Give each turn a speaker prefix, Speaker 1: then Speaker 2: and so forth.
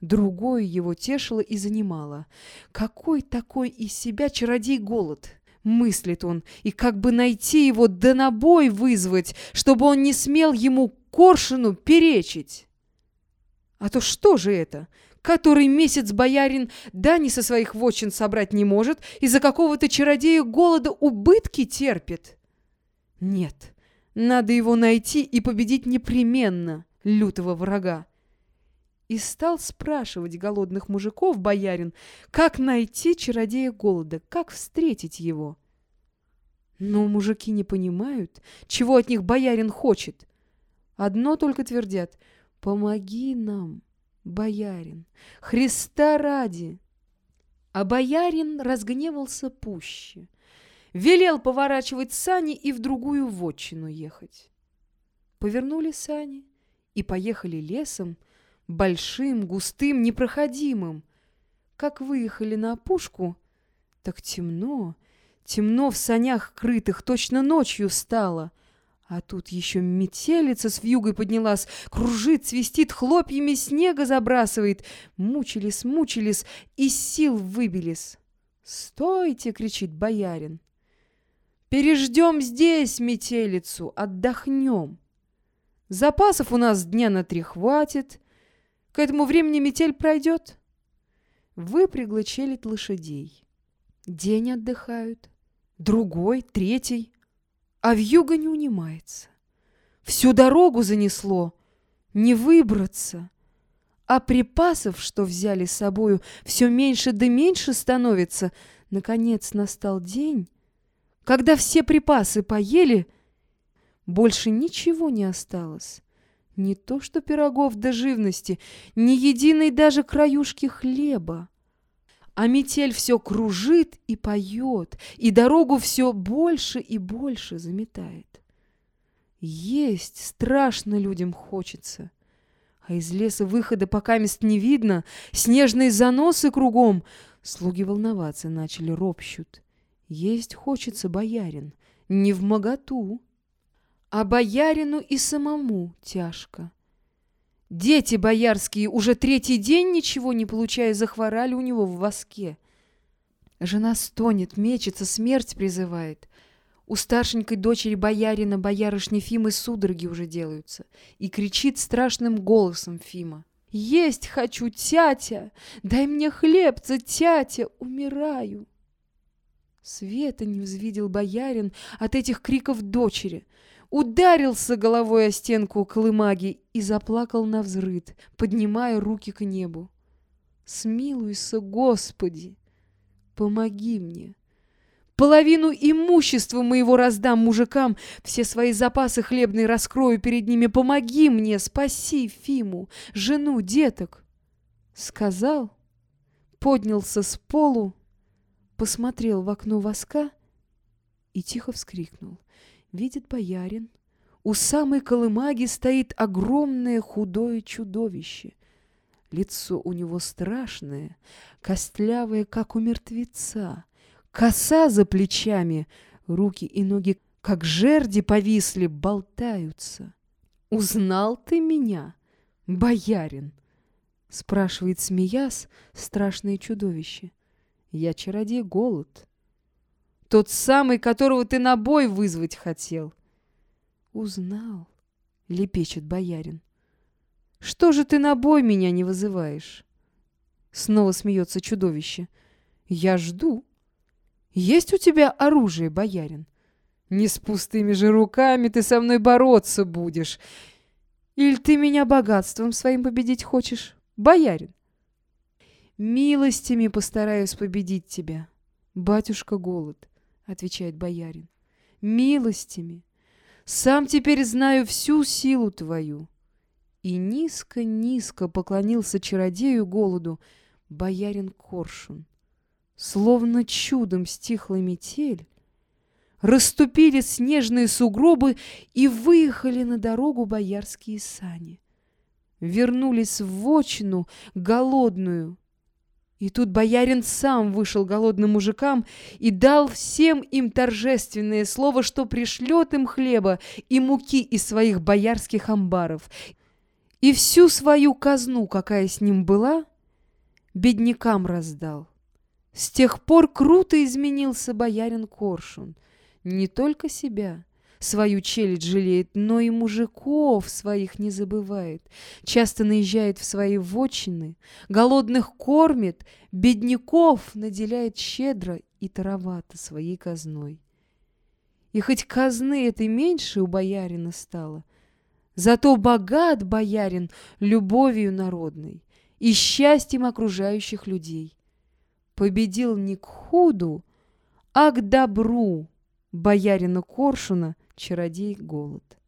Speaker 1: Другое его тешило и занимало. Какой такой из себя чародей голод? Мыслит он, и как бы найти его, да на бой вызвать, чтобы он не смел ему коршину перечить. А то что же это? Который месяц боярин дани со своих вотчин собрать не может, из-за какого-то чародея голода убытки терпит? Нет, надо его найти и победить непременно, лютого врага и стал спрашивать голодных мужиков боярин, как найти чародея голода, как встретить его. Но мужики не понимают, чего от них боярин хочет. Одно только твердят — «Помоги нам, боярин, Христа ради!» А боярин разгневался пуще. Велел поворачивать сани и в другую вотчину ехать. Повернули сани и поехали лесом, большим, густым, непроходимым. Как выехали на опушку, так темно, темно в санях крытых, точно ночью стало. А тут еще метелица с вьюгой поднялась, кружит, свистит, хлопьями снега забрасывает. Мучились, мучились, и сил выбились. «Стойте!» — кричит боярин. «Переждем здесь метелицу, отдохнем. Запасов у нас дня на три хватит». К этому времени метель пройдет. Выпрягла челядь лошадей. День отдыхают, другой, третий, а вьюга не унимается. Всю дорогу занесло, не выбраться. А припасов, что взяли с собою, все меньше да меньше становится. Наконец настал день, когда все припасы поели, больше ничего не осталось. Не то что пирогов до живности, ни единой даже краюшки хлеба. А метель все кружит и поет, и дорогу все больше и больше заметает. Есть страшно людям хочется, а из леса выхода пока мест не видно, снежные заносы кругом. Слуги волноваться начали, ропщут. Есть хочется, боярин, не в моготу а боярину и самому тяжко. Дети боярские уже третий день ничего не получая захворали у него в воске. Жена стонет, мечется, смерть призывает. У старшенькой дочери боярина, боярышни Фимы, судороги уже делаются. И кричит страшным голосом Фима. «Есть хочу, тятя! Дай мне хлебца, тятя! Умираю!» Света не взвидел боярин от этих криков дочери — ударился головой о стенку колымаги и заплакал на взрыд, поднимая руки к небу. «Смилуйся, Господи! Помоги мне!» Половину имущества моего раздам мужикам, все свои запасы хлебные раскрою перед ними. Помоги мне, спаси Фиму, жену, деток. Сказал, поднялся с полу, посмотрел в окно воска и тихо вскрикнул видит боярин. У самой колымаги стоит огромное худое чудовище. Лицо у него страшное, костлявое, как у мертвеца. Коса за плечами, руки и ноги, как жерди повисли, болтаются. «Узнал ты меня, боярин?» — спрашивает, смеясь, страшное чудовище. «Я чародей Голод». Тот самый, которого ты на бой вызвать хотел. Узнал, лепечет боярин. Что же ты на бой меня не вызываешь? Снова смеется чудовище. Я жду. Есть у тебя оружие, боярин? Не с пустыми же руками ты со мной бороться будешь. Или ты меня богатством своим победить хочешь, боярин? Милостями постараюсь победить тебя, батюшка голод отвечает боярин. Милостями. Сам теперь знаю всю силу твою. И низко-низко поклонился чародею голоду боярин Коршун. Словно чудом стихла метель, расступили снежные сугробы и выехали на дорогу боярские сани. Вернулись в вочину голодную, и тут боярин сам вышел голодным мужикам и дал всем им торжественное слово, что пришлет им хлеба и муки из своих боярских амбаров. И всю свою казну, какая с ним была, беднякам раздал. С тех пор круто изменился боярин Коршун. Не только себя, свою челядь жалеет, но и мужиков своих не забывает. Часто наезжает в свои вотчины, голодных кормит, бедняков наделяет щедро и таровато своей казной. И хоть казны этой меньше у боярина стало, зато богат боярин любовью народной и счастьем окружающих людей. Победил не к худу, а к добру боярина Коршуна чародей голод.